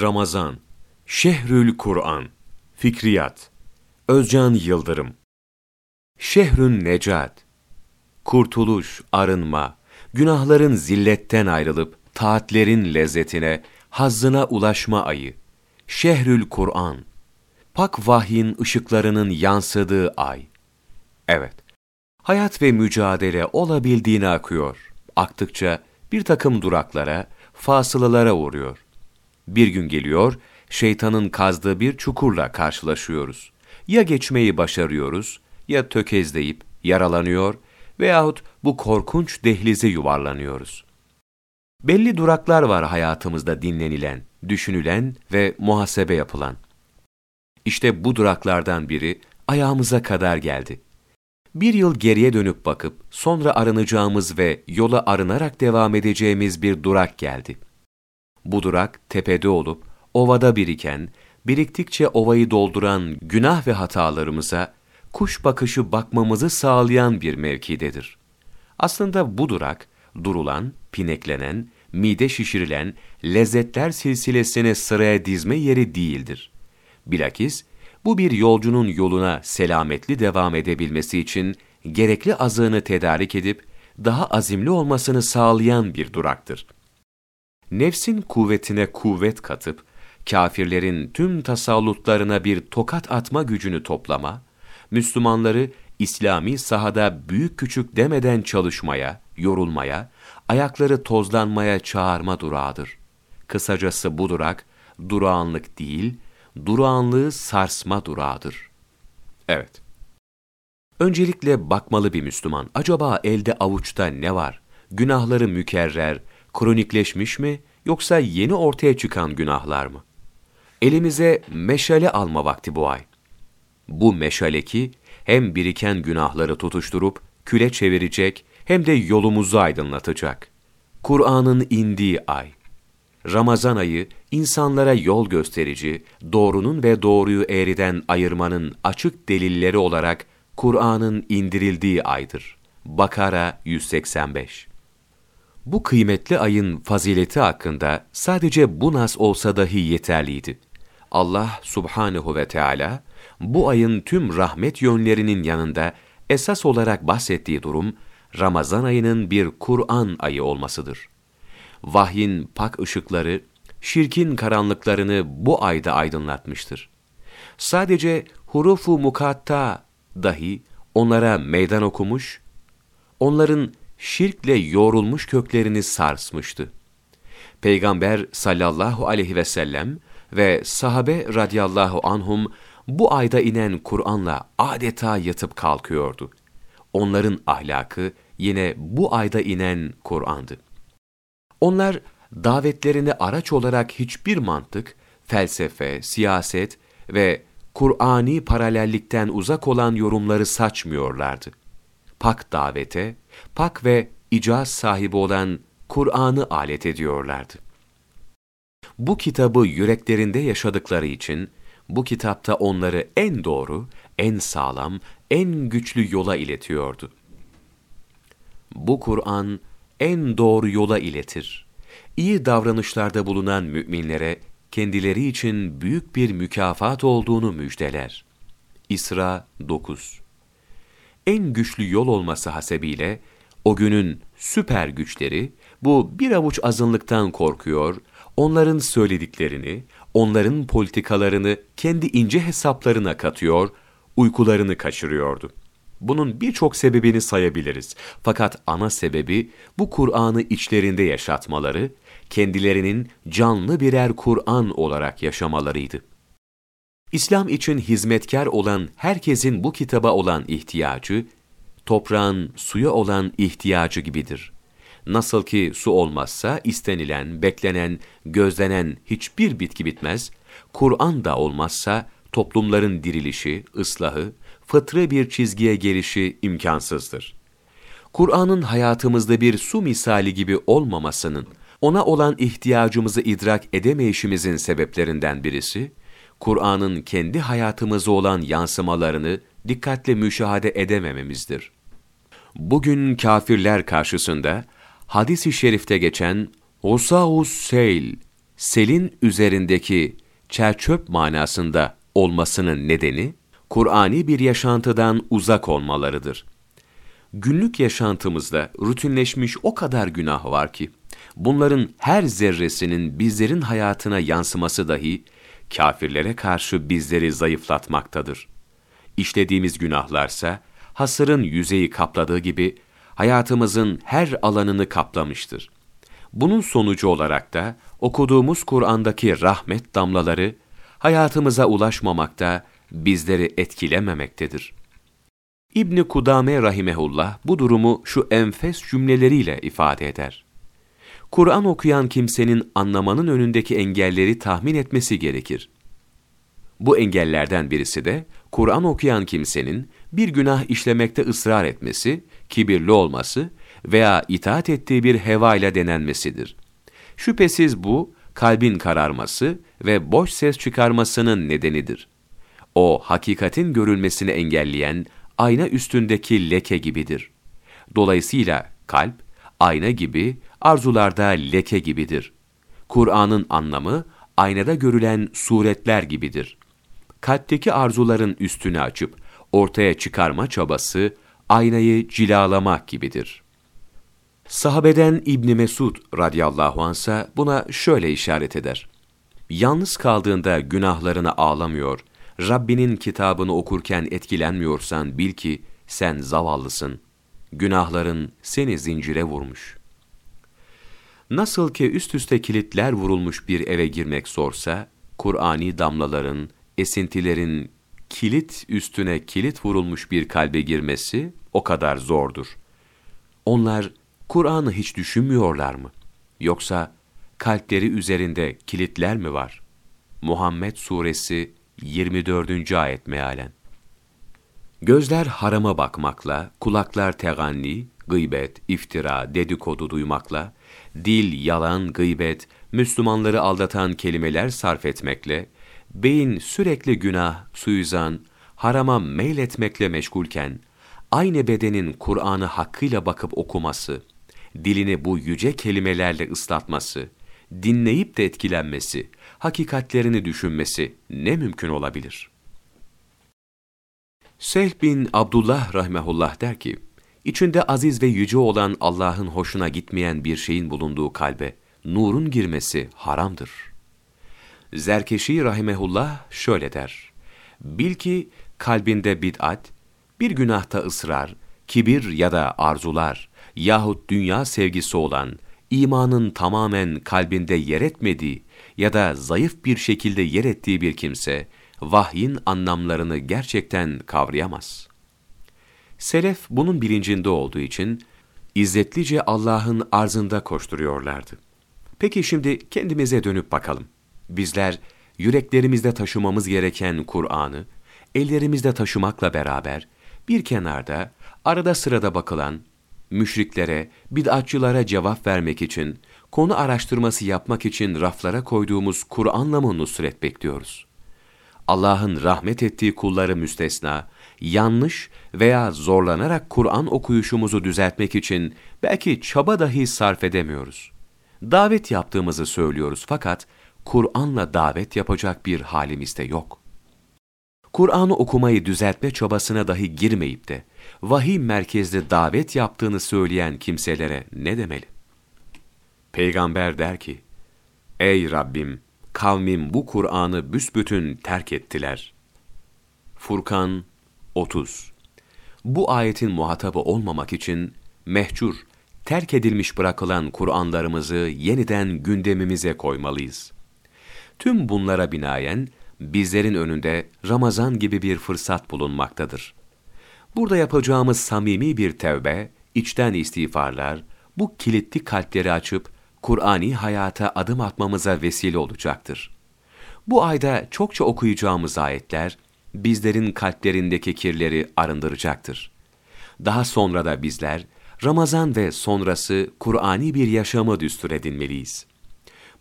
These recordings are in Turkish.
Ramazan, Şehrül Kur'an, Fikriyat, Özcan Yıldırım, Şehrün Necat, Kurtuluş, arınma, günahların zilletten ayrılıp taatlerin lezzetine, hazzına ulaşma ayı, Şehrül Kur'an, pak vahyin ışıklarının yansıdığı ay. Evet, hayat ve mücadele olabildiğine akıyor. Aktıkça bir takım duraklara, fasılalara uğruyor. Bir gün geliyor, şeytanın kazdığı bir çukurla karşılaşıyoruz. Ya geçmeyi başarıyoruz, ya tökezleyip yaralanıyor veyahut bu korkunç dehlize yuvarlanıyoruz. Belli duraklar var hayatımızda dinlenilen, düşünülen ve muhasebe yapılan. İşte bu duraklardan biri ayağımıza kadar geldi. Bir yıl geriye dönüp bakıp sonra arınacağımız ve yola arınarak devam edeceğimiz bir durak geldi. Bu durak tepede olup ovada biriken, biriktikçe ovayı dolduran günah ve hatalarımıza kuş bakışı bakmamızı sağlayan bir mevkidedir. Aslında bu durak, durulan, pineklenen, mide şişirilen, lezzetler silsilesine sıraya dizme yeri değildir. Bilakis, bu bir yolcunun yoluna selametli devam edebilmesi için gerekli azığını tedarik edip daha azimli olmasını sağlayan bir duraktır. Nefsin kuvvetine kuvvet katıp, kafirlerin tüm tasallutlarına bir tokat atma gücünü toplama, Müslümanları İslami sahada büyük küçük demeden çalışmaya, yorulmaya, ayakları tozlanmaya çağırma durağıdır. Kısacası bu durak, durağanlık değil, durağanlığı sarsma durağıdır. Evet. Öncelikle bakmalı bir Müslüman, acaba elde avuçta ne var? Günahları mükerrer, kronikleşmiş mi, yoksa yeni ortaya çıkan günahlar mı? Elimize meşale alma vakti bu ay. Bu meşale ki, hem biriken günahları tutuşturup küle çevirecek hem de yolumuzu aydınlatacak. Kur'an'ın indiği ay. Ramazan ayı insanlara yol gösterici, doğrunun ve doğruyu eğriden ayırmanın açık delilleri olarak Kur'an'ın indirildiği aydır. Bakara 185 Bu kıymetli ayın fazileti hakkında sadece bu nas olsa dahi yeterliydi. Allah subhanehu ve Teala bu ayın tüm rahmet yönlerinin yanında esas olarak bahsettiği durum, Ramazan ayının bir Kur'an ayı olmasıdır. Vahyin pak ışıkları, şirkin karanlıklarını bu ayda aydınlatmıştır. Sadece hurufu mukatta dahi onlara meydan okumuş, onların şirkle yoğrulmuş köklerini sarsmıştı. Peygamber sallallahu aleyhi ve sellem ve sahabe radiyallahu anhum bu ayda inen Kur'an'la adeta yatıp kalkıyordu. Onların ahlakı yine bu ayda inen Kur'an'dı. Onlar davetlerini araç olarak hiçbir mantık, felsefe, siyaset ve Kur'ani paralellikten uzak olan yorumları saçmıyorlardı. Pak davete, pak ve icaz sahibi olan Kur'an'ı alet ediyorlardı. Bu kitabı yüreklerinde yaşadıkları için, bu kitapta onları en doğru, en sağlam, en güçlü yola iletiyordu. Bu Kur'an en doğru yola iletir. İyi davranışlarda bulunan müminlere kendileri için büyük bir mükafat olduğunu müjdeler. İsra 9 En güçlü yol olması hasebiyle o günün süper güçleri bu bir avuç azınlıktan korkuyor, onların söylediklerini, onların politikalarını kendi ince hesaplarına katıyor, uykularını kaçırıyordu. Bunun birçok sebebini sayabiliriz. Fakat ana sebebi bu Kur'an'ı içlerinde yaşatmaları, kendilerinin canlı birer Kur'an olarak yaşamalarıydı. İslam için hizmetkar olan herkesin bu kitaba olan ihtiyacı, toprağın suya olan ihtiyacı gibidir. Nasıl ki su olmazsa istenilen, beklenen, gözlenen hiçbir bitki bitmez, Kur'an da olmazsa toplumların dirilişi, ıslahı, fıtrı bir çizgiye gelişi imkansızdır. Kur'an'ın hayatımızda bir su misali gibi olmamasının, ona olan ihtiyacımızı idrak edemeyişimizin sebeplerinden birisi, Kur'an'ın kendi hayatımıza olan yansımalarını dikkatle müşahede edemememizdir. Bugün kafirler karşısında hadis-i şerifte geçen Usaus Seyl, selin üzerindeki çerçöp manasında olmasının nedeni, Kur'ani bir yaşantıdan uzak olmalarıdır. Günlük yaşantımızda rutinleşmiş o kadar günah var ki, bunların her zerresinin bizlerin hayatına yansıması dahi, kafirlere karşı bizleri zayıflatmaktadır. İşlediğimiz günahlarsa, hasırın yüzeyi kapladığı gibi, hayatımızın her alanını kaplamıştır. Bunun sonucu olarak da okuduğumuz Kur'an'daki rahmet damlaları hayatımıza ulaşmamakta, bizleri etkilememektedir. İbni Kudame rahimehullah bu durumu şu enfes cümleleriyle ifade eder. Kur'an okuyan kimsenin anlamanın önündeki engelleri tahmin etmesi gerekir. Bu engellerden birisi de Kur'an okuyan kimsenin bir günah işlemekte ısrar etmesi, kibirli olması veya itaat ettiği bir heva ile denenmesidir. Şüphesiz bu, kalbin kararması ve boş ses çıkarmasının nedenidir. O, hakikatin görülmesini engelleyen, ayna üstündeki leke gibidir. Dolayısıyla kalp, ayna gibi, arzularda leke gibidir. Kur'an'ın anlamı, aynada görülen suretler gibidir. Kalpteki arzuların üstünü açıp, ortaya çıkarma çabası, aynayı cilalamak gibidir. Sahabeden İbni Mesud radıyallahu ansa buna şöyle işaret eder. Yalnız kaldığında günahlarına ağlamıyor, Rabbinin kitabını okurken etkilenmiyorsan bil ki sen zavallısın. Günahların seni zincire vurmuş. Nasıl ki üst üste kilitler vurulmuş bir eve girmek zorsa, Kur'ani damlaların, esintilerin kilit üstüne kilit vurulmuş bir kalbe girmesi o kadar zordur. Onlar Kur'an'ı hiç düşünmüyorlar mı? Yoksa kalpleri üzerinde kilitler mi var? Muhammed Suresi 24. ayet mealen. Gözler harama bakmakla, kulaklar teganni, gıybet, iftira, dedikodu duymakla, dil, yalan, gıybet, Müslümanları aldatan kelimeler sarf etmekle, beyin sürekli günah, suizan, harama meyletmekle meşgulken, aynı bedenin Kur'an'ı hakkıyla bakıp okuması, dilini bu yüce kelimelerle ıslatması, dinleyip de etkilenmesi, hakikatlerini düşünmesi ne mümkün olabilir? Sehl bin Abdullah rahmehullah der ki, içinde aziz ve yüce olan Allah'ın hoşuna gitmeyen bir şeyin bulunduğu kalbe, nurun girmesi haramdır. Zerkeşi rahimehullah şöyle der, bil ki kalbinde bid'at, bir günahta ısrar, kibir ya da arzular yahut dünya sevgisi olan, imanın tamamen kalbinde yer etmediği ya da zayıf bir şekilde yer ettiği bir kimse, vahyin anlamlarını gerçekten kavrayamaz. Selef bunun bilincinde olduğu için, izzetlice Allah'ın arzında koşturuyorlardı. Peki şimdi kendimize dönüp bakalım. Bizler, yüreklerimizde taşımamız gereken Kur'an'ı, ellerimizde taşımakla beraber, bir kenarda, arada sırada bakılan, müşriklere, bid'atçılara cevap vermek için, konu araştırması yapmak için raflara koyduğumuz Kur'an'la mı nusret bekliyoruz? Allah'ın rahmet ettiği kulları müstesna, yanlış veya zorlanarak Kur'an okuyuşumuzu düzeltmek için belki çaba dahi sarf edemiyoruz. Davet yaptığımızı söylüyoruz fakat Kur'an'la davet yapacak bir halimiz de yok. Kur'an'ı okumayı düzeltme çabasına dahi girmeyip de vahiy merkezli davet yaptığını söyleyen kimselere ne demeli? Peygamber der ki, Ey Rabbim, kavmim bu Kur'an'ı büsbütün terk ettiler. Furkan 30 Bu ayetin muhatabı olmamak için mehcur, terk edilmiş bırakılan Kur'anlarımızı yeniden gündemimize koymalıyız. Tüm bunlara binaen bizlerin önünde Ramazan gibi bir fırsat bulunmaktadır. Burada yapacağımız samimi bir tevbe, içten istiğfarlar, bu kilitli kalpleri açıp Kur'ani hayata adım atmamıza vesile olacaktır. Bu ayda çokça okuyacağımız ayetler, bizlerin kalplerindeki kirleri arındıracaktır. Daha sonra da bizler, Ramazan ve sonrası Kur'ani bir yaşamı düstur edinmeliyiz.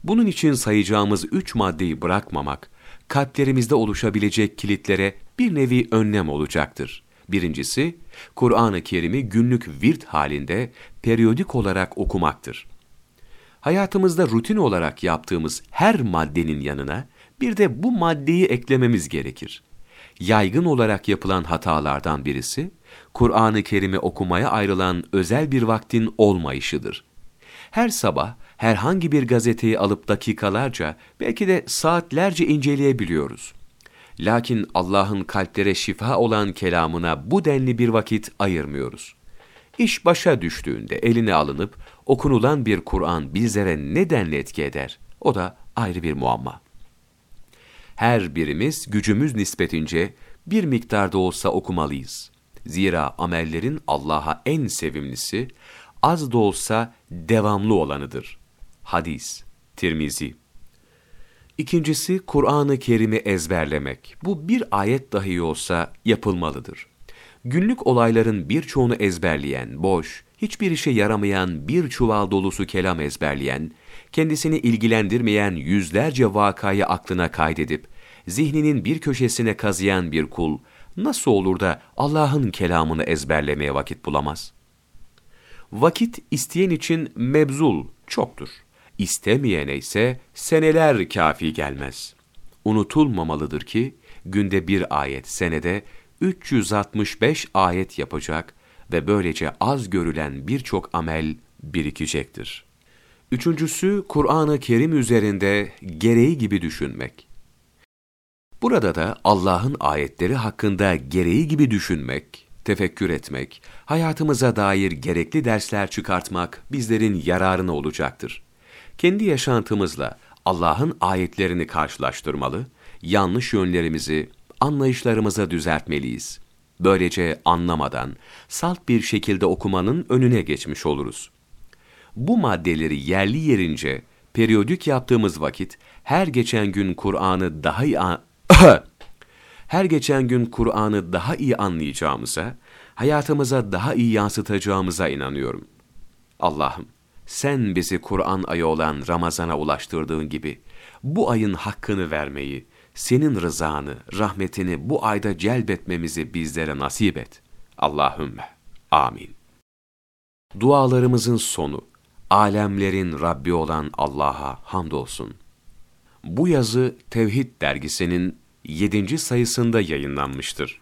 Bunun için sayacağımız üç maddeyi bırakmamak, kalplerimizde oluşabilecek kilitlere bir nevi önlem olacaktır. Birincisi, Kur'an-ı Kerim'i günlük virt halinde periyodik olarak okumaktır. hayatımızda rutin olarak yaptığımız her maddenin yanına bir de bu maddeyi eklememiz gerekir. Yaygın olarak yapılan hatalardan birisi, Kur'an-ı Kerim'i okumaya ayrılan özel bir vaktin olmayışıdır. Her sabah herhangi bir gazeteyi alıp dakikalarca, belki de saatlerce inceleyebiliyoruz. Lakin Allah'ın kalplere şifa olan kelamına bu denli bir vakit ayırmıyoruz. İş başa düştüğünde eline alınıp okunulan bir Kur'an bizlere ne denli etki eder? O da ayrı bir muamma. Her birimiz gücümüz nispetince bir miktarda olsa okumalıyız. Zira amellerin Allah'a en sevimlisi, az da olsa devamlı olanıdır. Hadis, Tirmizi. İkincisi, Kur'an-ı Kerim'i ezberlemek. Bu bir ayet dahi olsa yapılmalıdır. Günlük olayların birçoğunu ezberleyen, boş, hiçbir işe yaramayan bir çuval dolusu kelam ezberleyen, kendisini ilgilendirmeyen yüzlerce vakayı aklına kaydedip, zihninin bir köşesine kazıyan bir kul, nasıl olur da Allah'ın kelamını ezberlemeye vakit bulamaz? Vakit isteyen için mebzul çoktur. İstemeyene ise seneler kafi gelmez. Unutulmamalıdır ki, günde bir ayet senede 365 ayet yapacak ve böylece az görülen birçok amel birikecektir. Üçüncüsü, Kur'an-ı Kerim üzerinde gereği gibi düşünmek. Burada da Allah'ın ayetleri hakkında gereği gibi düşünmek, tefekkür etmek, hayatımıza dair gerekli dersler çıkartmak bizlerin yararına olacaktır. Kendi yaşantımızla Allah'ın ayetlerini karşılaştırmalı, yanlış yönlerimizi, anlayışlarımızı düzeltmeliyiz. Böylece anlamadan, salt bir şekilde okumanın önüne geçmiş oluruz. Bu maddeleri yerli yerince, periyodik yaptığımız vakit, her geçen gün Kur'an'ı daha iyi her geçen gün Kur'an'ı daha iyi anlayacağımıza, hayatımıza daha iyi yansıtacağımıza inanıyorum. Allah'ım, sen bizi Kur'an ayı olan Ramazan'a ulaştırdığın gibi, bu ayın hakkını vermeyi, senin rızanı, rahmetini bu ayda celbetmemizi bizlere nasip et. Allahümme. Amin. Dualarımızın sonu, alemlerin Rabbi olan Allah'a hamdolsun. Bu yazı Tevhid dergisinin 7. sayısında yayınlanmıştır.